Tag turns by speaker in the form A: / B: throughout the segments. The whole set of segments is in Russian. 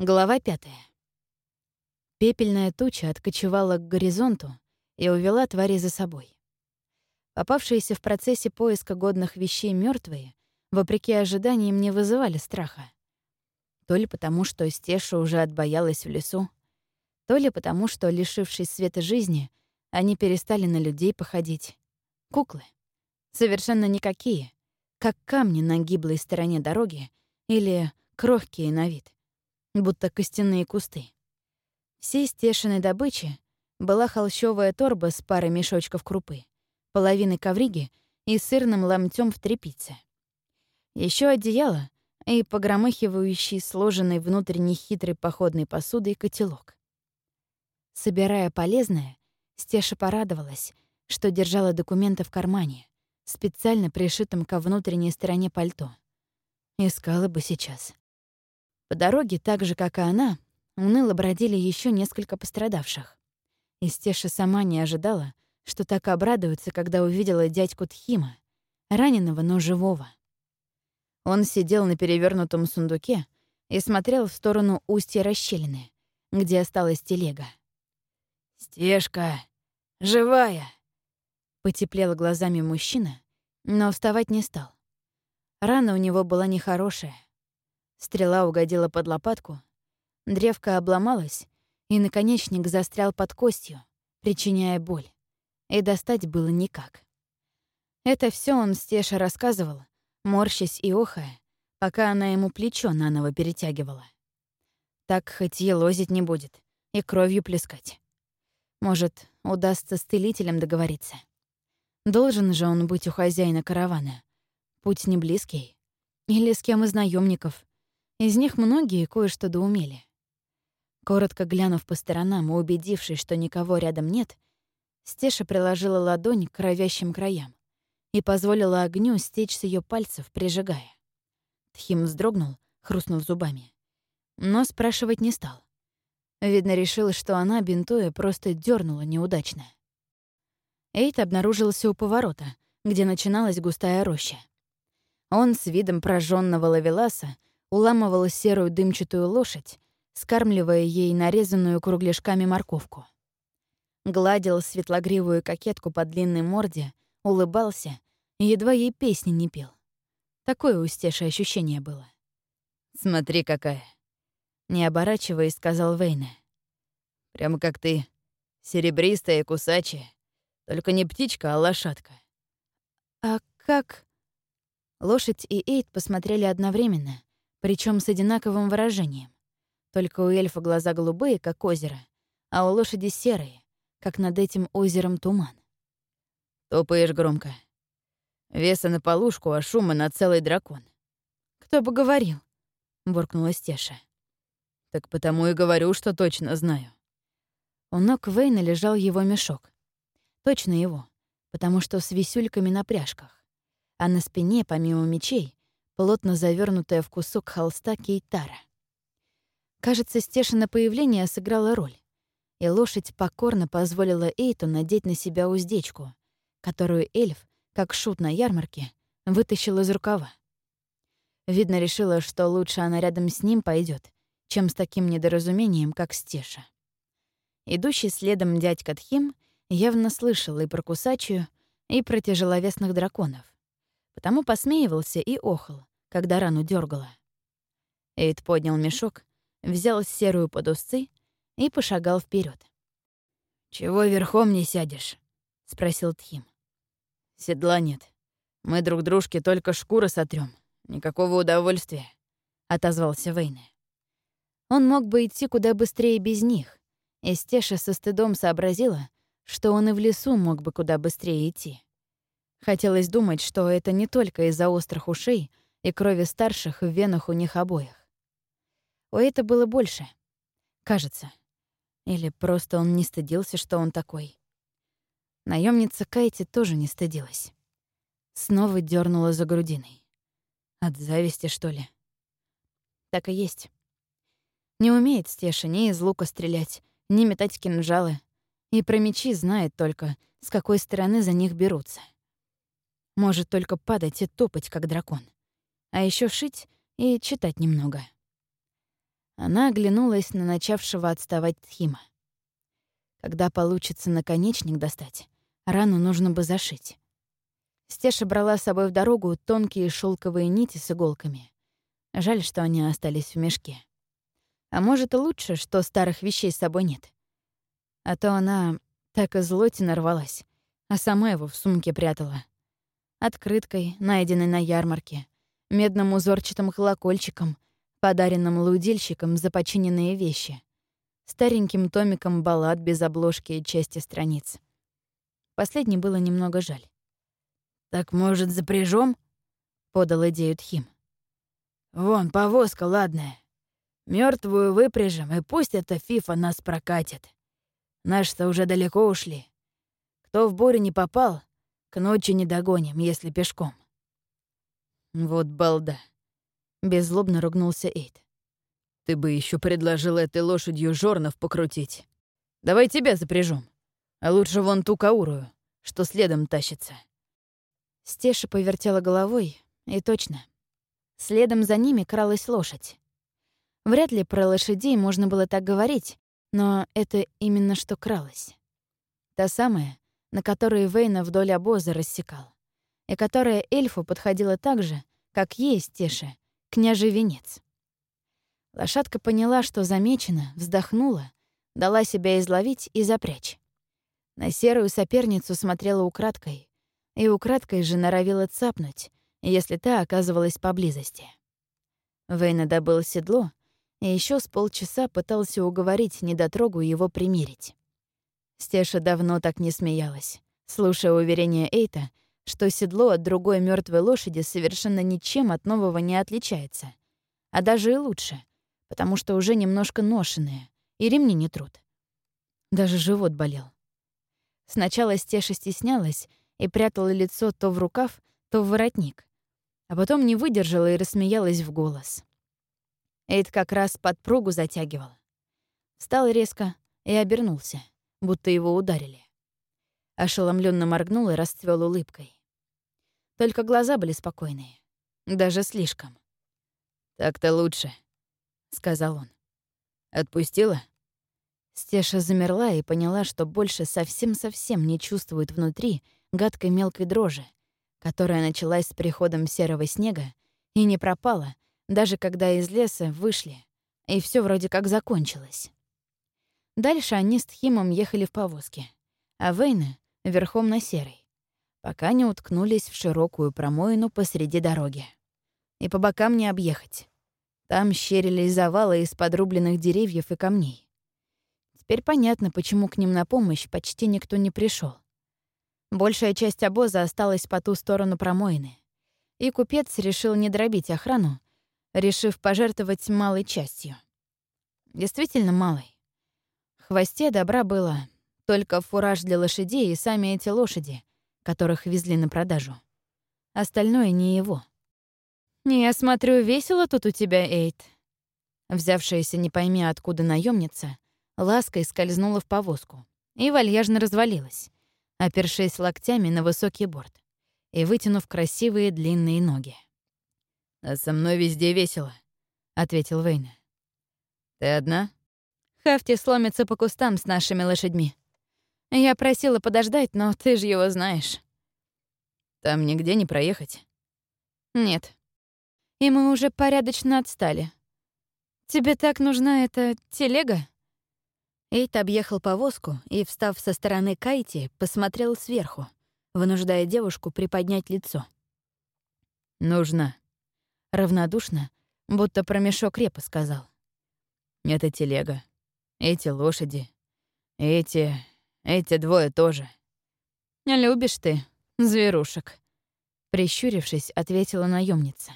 A: Глава пятая. Пепельная туча откочевала к горизонту и увела твари за собой. Попавшиеся в процессе поиска годных вещей мертвые, вопреки ожиданиям, не вызывали страха. То ли потому, что Стеша уже отбоялась в лесу, то ли потому, что, лишившись света жизни, они перестали на людей походить. Куклы. Совершенно никакие, как камни на гиблой стороне дороги или крохкие на вид будто костяные кусты. Всей стешиной добычи была холщовая торба с парой мешочков крупы, половиной ковриги и сырным ломтем в трепице. Еще одеяло и погромыхивающий сложенный внутренней хитрой походной посудой котелок. Собирая полезное, Стеша порадовалась, что держала документы в кармане, специально пришитым ко внутренней стороне пальто. Искала бы сейчас. По дороге, так же, как и она, уныло бродили еще несколько пострадавших. И Стеша сама не ожидала, что так обрадуется, когда увидела дядьку Тхима, раненого, но живого. Он сидел на перевернутом сундуке и смотрел в сторону устья расщелины, где осталась телега.
B: «Стежка! Живая!»
A: Потеплел глазами мужчина, но вставать не стал. Рана у него была нехорошая. Стрела угодила под лопатку, древко обломалось, и наконечник застрял под костью, причиняя боль. И достать было никак. Это все он Стеша рассказывал, морщась и охая, пока она ему плечо наново перетягивала. Так хоть елозить не будет и кровью плескать. Может, удастся с целителем договориться. Должен же он быть у хозяина каравана. Путь не близкий. Или с кем из наемников, из них многие кое-что доумели. Коротко глянув по сторонам и убедившись, что никого рядом нет, Стеша приложила ладонь к кровящим краям и позволила огню стечь с ее пальцев, прижигая. Тхим вздрогнул, хрустнув зубами. Но спрашивать не стал. Видно, решил, что она, бинтуя, просто дернула неудачно. Эйт обнаружился у поворота, где начиналась густая роща. Он с видом прожженного лавеласа уламывал серую дымчатую лошадь, скармливая ей нарезанную кругляшками морковку. Гладил светлогривую кокетку по длинной морде, улыбался и едва ей песни не пел. Такое устешее ощущение было.
B: «Смотри, какая!»
A: Не оборачиваясь, сказал Вейне.
B: «Прямо как ты, серебристая и кусачая. Только не птичка, а лошадка».
A: «А как...» Лошадь и Эйд посмотрели одновременно, причем с одинаковым выражением. Только у эльфа глаза голубые, как озеро, а у лошади серые, как над этим озером туман.
B: Топаешь громко. Веса на полушку, а шума на целый дракон.
A: «Кто бы говорил?» — буркнула Стеша.
B: «Так потому и говорю, что точно знаю».
A: У ног Вейна лежал его мешок. Точно его, потому что с висюльками на пряжках. А на спине, помимо мечей, плотно завернутая в кусок холста кейтара. Кажется, Стешина появление сыграло роль, и лошадь покорно позволила Эйту надеть на себя уздечку, которую эльф, как шут на ярмарке, вытащил из рукава. Видно, решила, что лучше она рядом с ним пойдет, чем с таким недоразумением, как Стеша. Идущий следом дядька Тхим явно слышал и про кусачую, и про тяжеловесных драконов. Потому посмеивался и охал, когда рану дергала. Эйд поднял мешок, взял серую под узцы и пошагал вперед.
B: «Чего верхом не сядешь?» — спросил Тхим.
A: «Седла нет. Мы друг дружке только шкуры сотрем. Никакого удовольствия», — отозвался Вейне. Он мог бы идти куда быстрее без них, и со стыдом сообразила, что он и в лесу мог бы куда быстрее идти. Хотелось думать, что это не только из-за острых ушей — и крови старших в венах у них обоих. У это было больше. Кажется. Или просто он не стыдился, что он такой. Наемница Кайти тоже не стыдилась. Снова дернула за грудиной. От зависти, что ли? Так и есть. Не умеет Стеша ни из лука стрелять, ни метать кинжалы. И про мечи знает только, с какой стороны за них берутся. Может только падать и топать, как дракон а еще шить и читать немного. Она оглянулась на начавшего отставать Тхима. Когда получится наконечник достать, рану нужно бы зашить. Стеша брала с собой в дорогу тонкие шелковые нити с иголками. Жаль, что они остались в мешке. А может, и лучше, что старых вещей с собой нет. А то она так и злоти нарвалась, а сама его в сумке прятала. Открыткой, найденной на ярмарке, медным узорчатым колокольчиком, подаренным лудильщиком за починенные вещи, стареньким томиком баллад без обложки и части страниц. Последний было немного жаль.
B: «Так, может, запряжем? подал идею Тхим. «Вон, повозка ладная. Мертвую выпряжем, и пусть эта фифа нас прокатит. Наши-то уже далеко ушли. Кто в бурю не попал, к ночи не догоним, если пешком».
A: «Вот балда», — беззлобно ругнулся Эйд.
B: «Ты бы еще предложил этой лошадью жорнов покрутить. Давай тебя запряжем, а лучше вон ту каурую, что следом тащится».
A: Стеша повертела головой, и точно. Следом за ними кралась лошадь. Вряд ли про лошадей можно было так говорить, но это именно что кралась. Та самая, на которой Вейна вдоль обоза рассекал, и которая эльфу подходила так же, как ей, Стеше, княжий венец. Лошадка поняла, что замечена, вздохнула, дала себя изловить и запрячь. На серую соперницу смотрела украдкой, и украдкой же норовила цапнуть, если та оказывалась поблизости. Вейна добыл седло и еще с полчаса пытался уговорить недотрогу его примерить. Стеша давно так не смеялась, слушая уверение Эйта, что седло от другой мертвой лошади совершенно ничем от нового не отличается, а даже и лучше, потому что уже немножко ношенное, и ремни не трут. Даже живот болел. Сначала Стеша стеснялась и прятала лицо то в рукав, то в воротник. А потом не выдержала и рассмеялась в голос. Эйд как раз подпругу затягивал. Встал резко и обернулся, будто его ударили. Ошеломленно моргнул и расцвел улыбкой. Только глаза были спокойные. Даже слишком.
B: «Так-то лучше», — сказал он. «Отпустила?»
A: Стеша замерла и поняла, что больше совсем-совсем не чувствует внутри гадкой мелкой дрожи, которая началась с приходом серого снега и не пропала, даже когда из леса вышли, и все вроде как закончилось. Дальше они с Тхимом ехали в повозке, а Вейна — верхом на серой, пока не уткнулись в широкую промоину посреди дороги. И по бокам не объехать. Там щерились завалы из подрубленных деревьев и камней. Теперь понятно, почему к ним на помощь почти никто не пришел. Большая часть обоза осталась по ту сторону промоины. И купец решил не дробить охрану, решив пожертвовать малой частью. Действительно малой. В хвосте добра было только фураж для лошадей и сами эти лошади, которых везли на продажу. Остальное не его. «Я смотрю, весело тут у тебя, Эйт». Взявшаяся не пойми откуда наемница лаской скользнула в повозку и вальяжно развалилась, опершись локтями на высокий борт и вытянув красивые длинные ноги.
B: «А со мной везде весело», — ответил Вейна. «Ты одна?»
A: Хафти сломится по кустам с нашими лошадьми. Я просила подождать, но ты же его знаешь.
B: Там нигде не проехать?
A: Нет. И мы уже порядочно отстали. Тебе так нужна эта телега? Эйт объехал повозку и, встав со стороны Кайти, посмотрел сверху, вынуждая девушку приподнять лицо.
B: «Нужно».
A: Равнодушно, будто про мешок репа сказал.
B: «Это телега. Эти лошади. Эти... эти двое тоже».
A: «Любишь ты зверушек», — прищурившись, ответила наемница.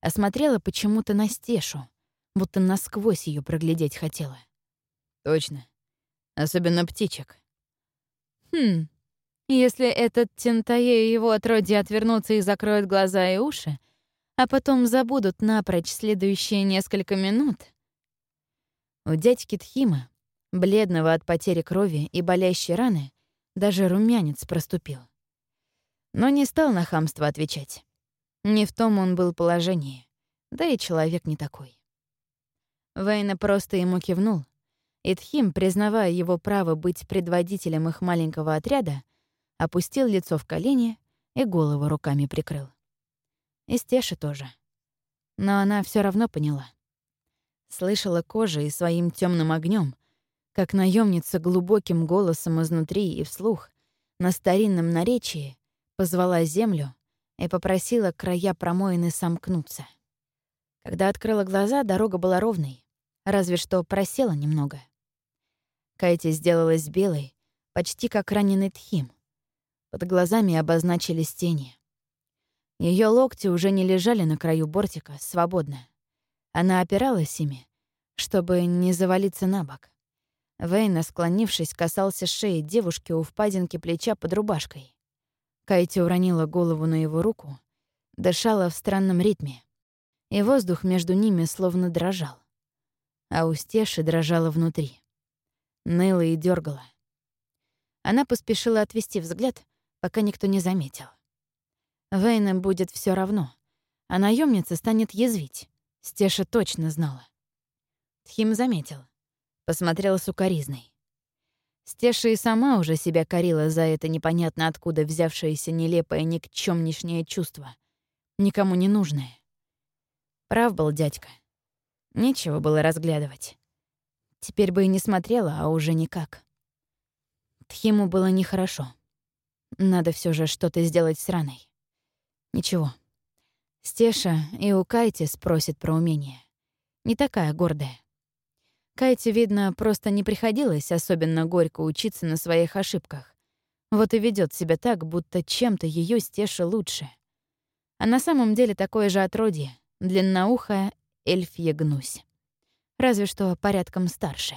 A: Осмотрела почему-то на стешу, будто насквозь ее проглядеть хотела.
B: Точно. Особенно птичек.
A: Хм. Если этот Тентае и его отродье отвернутся и закроют глаза и уши, а потом забудут напрочь следующие несколько минут... У дядьки Тхима, бледного от потери крови и болящей раны, даже румянец проступил. Но не стал на хамство отвечать. Не в том он был положении, да и человек не такой. Вейна просто ему кивнул, и Тхим, признавая его право быть предводителем их маленького отряда, опустил лицо в колени и голову руками прикрыл. И Стеша тоже. Но она все равно поняла. Слышала кожей и своим темным огнем, как наемница глубоким голосом изнутри и вслух на старинном наречии позвала землю и попросила края промоины сомкнуться. Когда открыла глаза, дорога была ровной, разве что просела немного. Кайти сделалась белой, почти как раненый тхим. Под глазами обозначились тени. Ее локти уже не лежали на краю бортика, свободно. Она опиралась ими, чтобы не завалиться на бок. Вейна, склонившись, касался шеи девушки у впадинки плеча под рубашкой. Кайти уронила голову на его руку, дышала в странном ритме, и воздух между ними словно дрожал. А у Стеши дрожала внутри. Ныла и дергала. Она поспешила отвести взгляд, пока никто не заметил. Вейнам будет все равно, а наемница станет язвить. Стеша точно знала. Тхим заметил. Посмотрел сукоризной. Стеша и сама уже себя корила за это непонятно откуда взявшееся нелепое никчёмнейшнее чувство. Никому не нужное. Прав был дядька. Нечего было разглядывать. Теперь бы и не смотрела, а уже никак. Тхиму было нехорошо. Надо все же что-то сделать с раной. Ничего. Стеша и у Кайти спросит про умение. Не такая гордая. Кайте, видно, просто не приходилось особенно горько учиться на своих ошибках. Вот и ведет себя так, будто чем-то ее Стеша лучше. А на самом деле такое же отродье, длинноухая эльфья гнусь. Разве что порядком старше.